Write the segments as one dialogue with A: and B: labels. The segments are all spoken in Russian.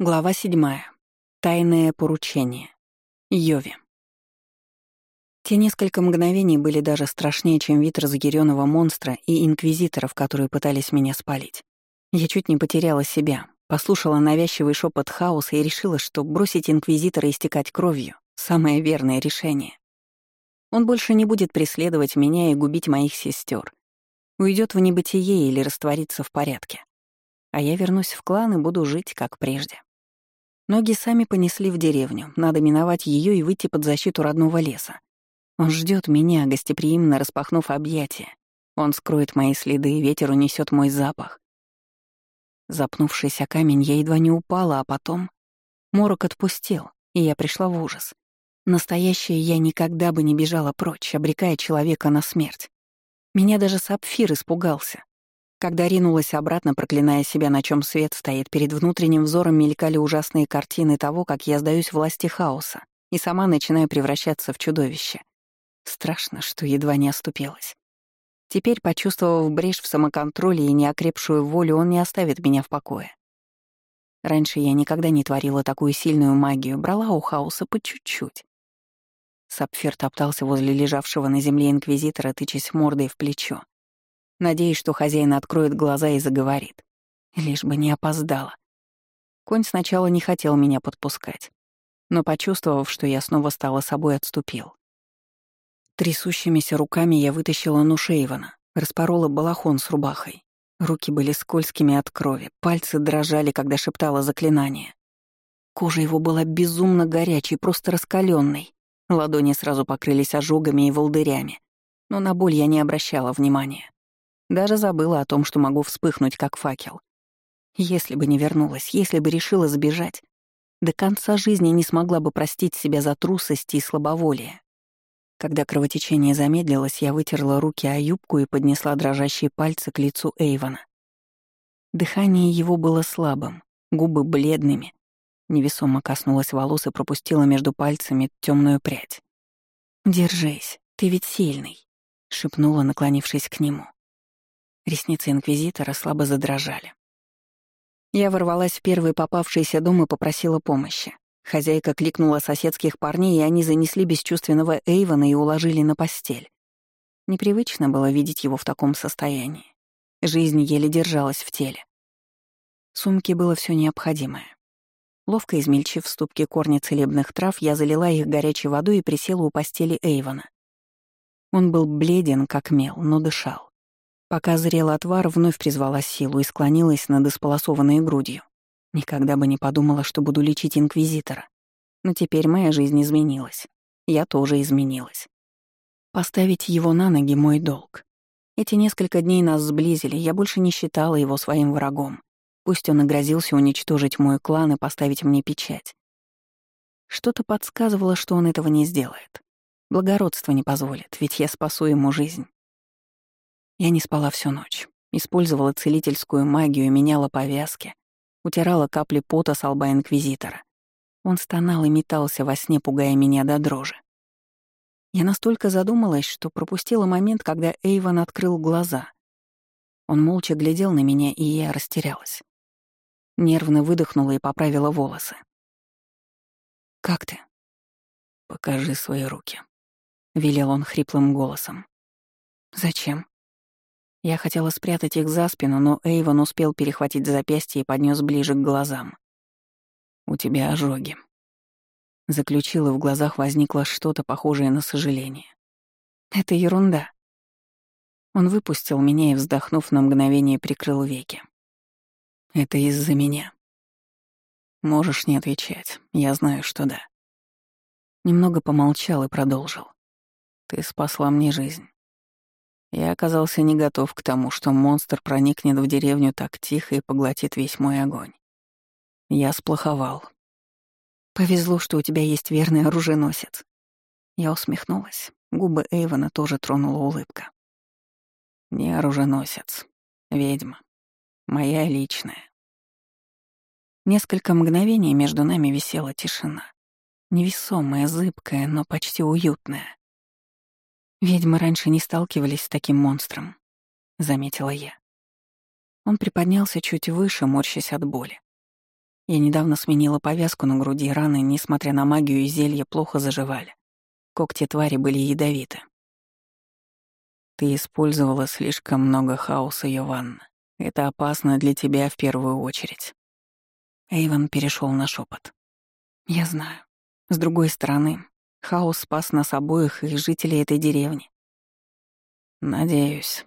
A: Глава седьмая. Тайное поручение. Йови. Те несколько мгновений были даже страшнее, чем вид разъяренного монстра и инквизиторов, которые пытались меня спалить. Я чуть не потеряла себя, послушала навязчивый шепот хаоса и решила, что бросить инквизитора истекать кровью — самое верное решение. Он больше не будет преследовать меня и губить моих сестер. Уйдет в небытие или растворится в порядке а я вернусь в клан и буду жить, как прежде. Ноги сами понесли в деревню, надо миновать ее и выйти под защиту родного леса. Он ждет меня, гостеприимно распахнув объятия. Он скроет мои следы, ветер унесет мой запах. Запнувшись о камень, я едва не упала, а потом... Морок отпустил, и я пришла в ужас. Настоящее я никогда бы не бежала прочь, обрекая человека на смерть. Меня даже сапфир испугался. Когда ринулась обратно, проклиная себя, на чем свет стоит, перед внутренним взором мелькали ужасные картины того, как я сдаюсь власти хаоса и сама начинаю превращаться в чудовище. Страшно, что едва не оступилась. Теперь, почувствовав брешь в самоконтроле и неокрепшую волю, он не оставит меня в покое. Раньше я никогда не творила такую сильную магию, брала у хаоса по чуть-чуть. Сапфир топтался возле лежавшего на земле инквизитора, тычась мордой в плечо. Надеюсь, что хозяин откроет глаза и заговорит. Лишь бы не опоздала. Конь сначала не хотел меня подпускать, но, почувствовав, что я снова стала собой, отступил. Трясущимися руками я вытащила нож Эйвона, распорола балахон с рубахой. Руки были скользкими от крови, пальцы дрожали, когда шептала заклинание. Кожа его была безумно горячей, просто раскаленной. Ладони сразу покрылись ожогами и волдырями, но на боль я не обращала внимания. Даже забыла о том, что могу вспыхнуть, как факел. Если бы не вернулась, если бы решила сбежать, до конца жизни не смогла бы простить себя за трусость и слабоволие. Когда кровотечение замедлилось, я вытерла руки о юбку и поднесла дрожащие пальцы к лицу Эйвона. Дыхание его было слабым, губы бледными. Невесомо коснулась волос и пропустила между пальцами темную прядь. «Держись, ты ведь сильный», — шепнула, наклонившись к нему. Ресницы инквизитора слабо задрожали. Я ворвалась в первый попавшийся дом и попросила помощи. Хозяйка кликнула соседских парней, и они занесли бесчувственного Эйвона и уложили на постель. Непривычно было видеть его в таком состоянии. Жизнь еле держалась в теле. В сумке было все необходимое. Ловко измельчив в ступке корни целебных трав, я залила их горячей водой и присела у постели Эйвона. Он был бледен, как мел, но дышал. Пока зрел отвар, вновь призвала силу и склонилась над исполосованной грудью. Никогда бы не подумала, что буду лечить инквизитора. Но теперь моя жизнь изменилась. Я тоже изменилась. Поставить его на ноги — мой долг. Эти несколько дней нас сблизили, я больше не считала его своим врагом. Пусть он и грозился уничтожить мой клан и поставить мне печать. Что-то подсказывало, что он этого не сделает. Благородство не позволит, ведь я спасу ему жизнь. Я не спала всю ночь. Использовала целительскую магию, меняла повязки, утирала капли пота с лба Инквизитора. Он стонал и метался во сне, пугая меня до дрожи. Я настолько задумалась, что пропустила момент, когда Эйвон открыл глаза. Он молча глядел на меня, и я растерялась. Нервно выдохнула и поправила волосы. «Как ты?» «Покажи свои руки», — велел он хриплым голосом. «Зачем?» Я хотела спрятать их за спину, но Эйвон успел перехватить запястье и поднес ближе к глазам. «У тебя ожоги». Заключила, в глазах возникло что-то похожее на сожаление. «Это ерунда». Он выпустил меня и, вздохнув на мгновение, прикрыл веки. «Это из-за меня». «Можешь не отвечать, я знаю, что да». Немного помолчал и продолжил. «Ты спасла мне жизнь. Я оказался не готов к тому, что монстр проникнет в деревню так тихо и поглотит весь мой огонь. Я сплоховал. «Повезло, что у тебя есть верный оруженосец». Я усмехнулась. Губы Эйвона тоже тронула улыбка. «Не оруженосец. Ведьма. Моя личная». Несколько мгновений между нами висела тишина. Невесомая, зыбкая, но почти уютная. «Ведьмы раньше не сталкивались с таким монстром», — заметила я. Он приподнялся чуть выше, морщась от боли. Я недавно сменила повязку на груди, раны, несмотря на магию и зелье, плохо заживали. Когти твари были ядовиты. Ты использовала слишком много хаоса, Йованна. Это опасно для тебя в первую очередь. Эйвен перешел на шепот. Я знаю. С другой стороны, хаос спас нас обоих и жителей этой деревни. Надеюсь.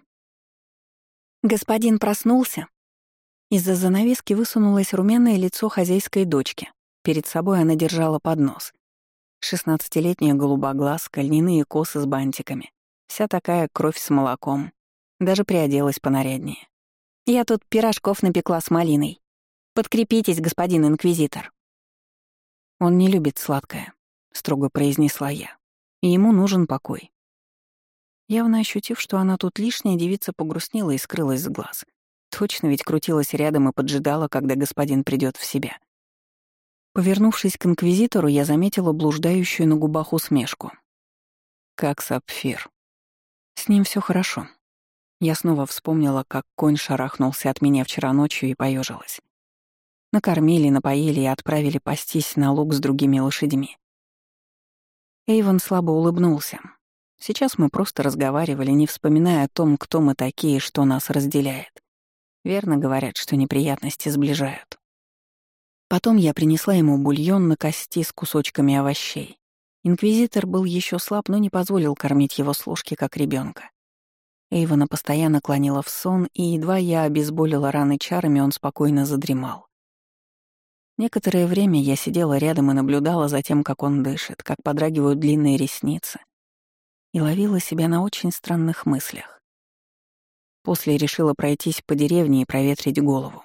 A: Господин проснулся. Из-за занавески высунулось румяное лицо хозяйской дочки. Перед собой она держала поднос. Шестнадцатилетняя голубоглазка, льняные косы с бантиками. Вся такая кровь с молоком. Даже приоделась понаряднее. «Я тут пирожков напекла с малиной. Подкрепитесь, господин инквизитор». «Он не любит сладкое», — строго произнесла я. «И ему нужен покой». Явно ощутив, что она тут лишняя, девица погрустнела и скрылась с глаз. Точно ведь крутилась рядом и поджидала, когда господин придет в себя. Повернувшись к инквизитору, я заметила блуждающую на губах усмешку. «Как сапфир», с ним все хорошо. Я снова вспомнила, как конь шарахнулся от меня вчера ночью и поежилась. Накормили, напоили и отправили пастись на луг с другими лошадьми. Эйвен слабо улыбнулся. Сейчас мы просто разговаривали, не вспоминая о том, кто мы такие и что нас разделяет. Верно говорят, что неприятности сближают. Потом я принесла ему бульон на кости с кусочками овощей. Инквизитор был еще слаб, но не позволил кормить его с ложки, как ребенка. Эйвона постоянно клонила в сон, и едва я обезболила раны чарами, он спокойно задремал. Некоторое время я сидела рядом и наблюдала за тем, как он дышит, как подрагивают длинные ресницы, и ловила себя на очень странных мыслях. После решила пройтись по деревне и проветрить голову.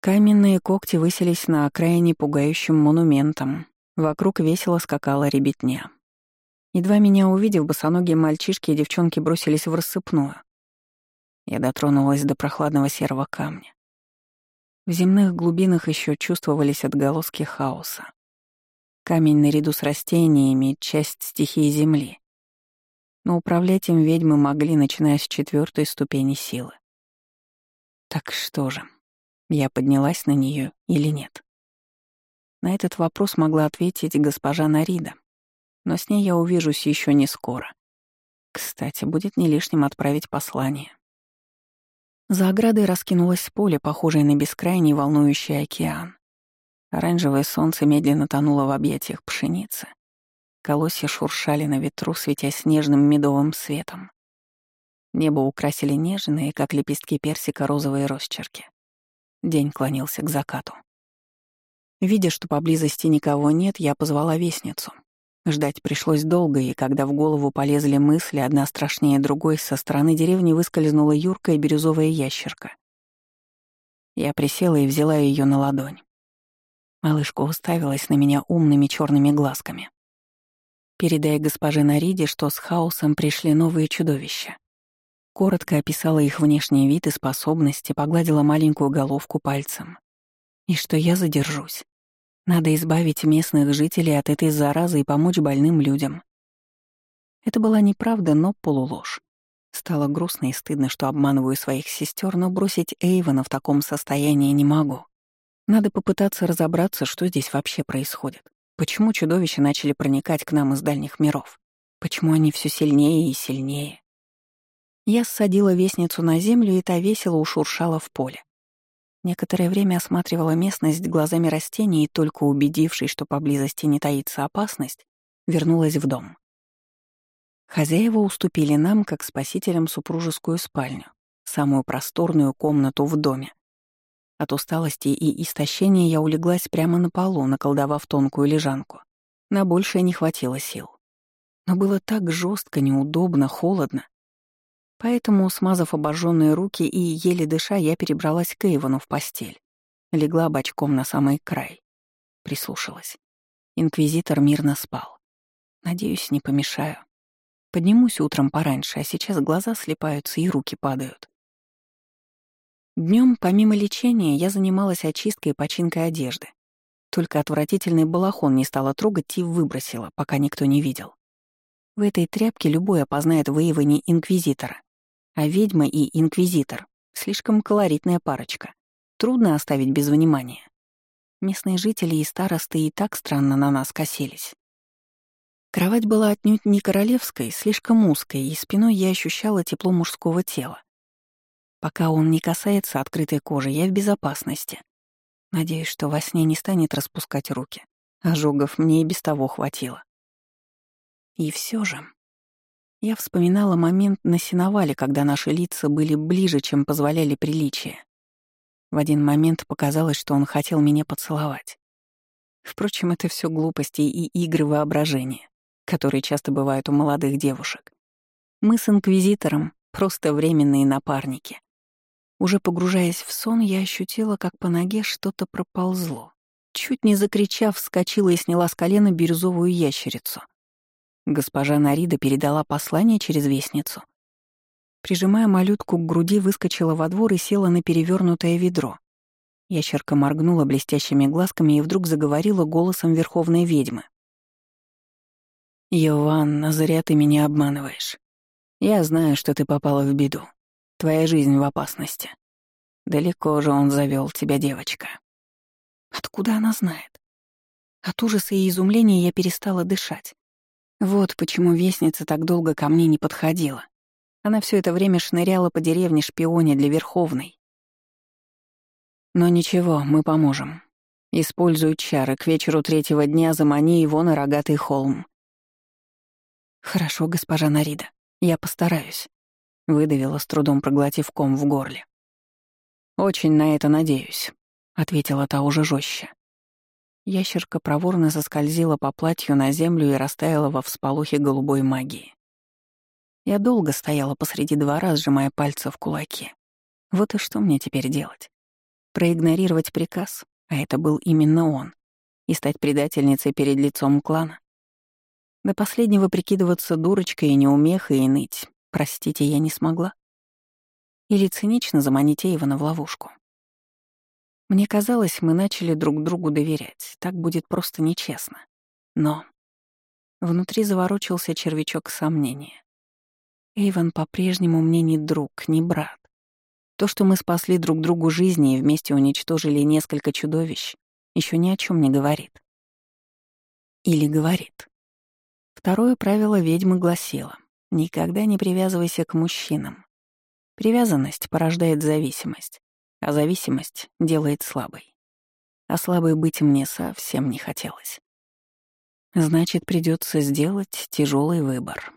A: Каменные когти высились на окраине пугающим монументом, Вокруг весело скакала ребятня. Едва меня увидев, босоногие мальчишки и девчонки бросились в рассыпную. Я дотронулась до прохладного серого камня. В земных глубинах еще чувствовались отголоски хаоса. Камень наряду с растениями — часть стихии Земли. Но управлять им ведьмы могли, начиная с четвертой ступени силы. Так что же, я поднялась на нее или нет? На этот вопрос могла ответить госпожа Нарида, но с ней я увижусь еще не скоро. Кстати, будет не лишним отправить послание. За оградой раскинулось поле, похожее на бескрайний волнующий океан. Оранжевое солнце медленно тонуло в объятиях пшеницы. Колосья шуршали на ветру, светясь нежным медовым светом. Небо украсили нежные, как лепестки персика, розовые росчерки. День клонился к закату. Видя, что поблизости никого нет, я позвала вестницу. Ждать пришлось долго, и когда в голову полезли мысли, одна страшнее другой, со стороны деревни выскользнула юркая бирюзовая ящерка. Я присела и взяла ее на ладонь. Малышка уставилась на меня умными черными глазками. Передая госпоже Нариде, что с хаосом пришли новые чудовища. Коротко описала их внешний вид и способности, погладила маленькую головку пальцем. И что я задержусь. Надо избавить местных жителей от этой заразы и помочь больным людям. Это была неправда, но полуложь. Стало грустно и стыдно, что обманываю своих сестер, но бросить Эйвона в таком состоянии не могу. Надо попытаться разобраться, что здесь вообще происходит. Почему чудовища начали проникать к нам из дальних миров? Почему они все сильнее и сильнее? Я ссадила вестницу на землю, и та весело ушуршала в поле. Некоторое время осматривала местность глазами растений и, только убедившись, что поблизости не таится опасность, вернулась в дом. Хозяева уступили нам, как спасителям, супружескую спальню, самую просторную комнату в доме. От усталости и истощения я улеглась прямо на полу, наколдовав тонкую лежанку. На большее не хватило сил. Но было так жестко, неудобно, холодно, Поэтому, смазав обожженные руки и еле дыша, я перебралась к Эйвону в постель. Легла бочком на самый край. Прислушалась. Инквизитор мирно спал. Надеюсь, не помешаю. Поднимусь утром пораньше, а сейчас глаза слепаются и руки падают. Днем, помимо лечения, я занималась очисткой и починкой одежды. Только отвратительный балахон не стала трогать и выбросила, пока никто не видел. В этой тряпке любой опознает воевание инквизитора. А ведьма и инквизитор — слишком колоритная парочка. Трудно оставить без внимания. Местные жители и старосты и так странно на нас косились. Кровать была отнюдь не королевской, слишком узкой, и спиной я ощущала тепло мужского тела. Пока он не касается открытой кожи, я в безопасности. Надеюсь, что во сне не станет распускать руки. Ожогов мне и без того хватило. И все же... Я вспоминала момент на сеновале, когда наши лица были ближе, чем позволяли приличия. В один момент показалось, что он хотел меня поцеловать. Впрочем, это все глупости и игры воображения, которые часто бывают у молодых девушек. Мы с Инквизитором — просто временные напарники. Уже погружаясь в сон, я ощутила, как по ноге что-то проползло. Чуть не закричав, вскочила и сняла с колена бирюзовую ящерицу. Госпожа Нарида передала послание через вестницу. Прижимая малютку к груди, выскочила во двор и села на перевернутое ведро. Ящерка моргнула блестящими глазками и вдруг заговорила голосом верховной ведьмы. «Йоанна, зря ты меня обманываешь. Я знаю, что ты попала в беду. Твоя жизнь в опасности. Далеко же он завел тебя, девочка. Откуда она знает? От ужаса и изумления я перестала дышать. Вот почему вестница так долго ко мне не подходила. Она все это время шныряла по деревне шпионе для Верховной. Но ничего, мы поможем. Используй чары, к вечеру третьего дня замани его на рогатый холм. Хорошо, госпожа Нарида, я постараюсь. Выдавила с трудом, проглотив ком в горле. «Очень на это надеюсь», — ответила та уже жестче. Ящерка проворно заскользила по платью на землю и растаяла во всполохе голубой магии. Я долго стояла посреди двора, сжимая пальцы в кулаки. Вот и что мне теперь делать? Проигнорировать приказ, а это был именно он, и стать предательницей перед лицом клана? До последнего прикидываться дурочкой и неумехой и ныть, Простите, я не смогла? Или цинично заманить Эйвана в ловушку? Мне казалось, мы начали друг другу доверять. Так будет просто нечестно. Но внутри заворочился червячок сомнения. Эйван по-прежнему мне не друг, не брат. То, что мы спасли друг другу жизни и вместе уничтожили несколько чудовищ, еще ни о чем не говорит. Или говорит. Второе правило ведьмы гласило — Никогда не привязывайся к мужчинам. Привязанность порождает зависимость, а зависимость делает слабой. А слабой быть мне совсем не хотелось. Значит, придется сделать тяжелый выбор.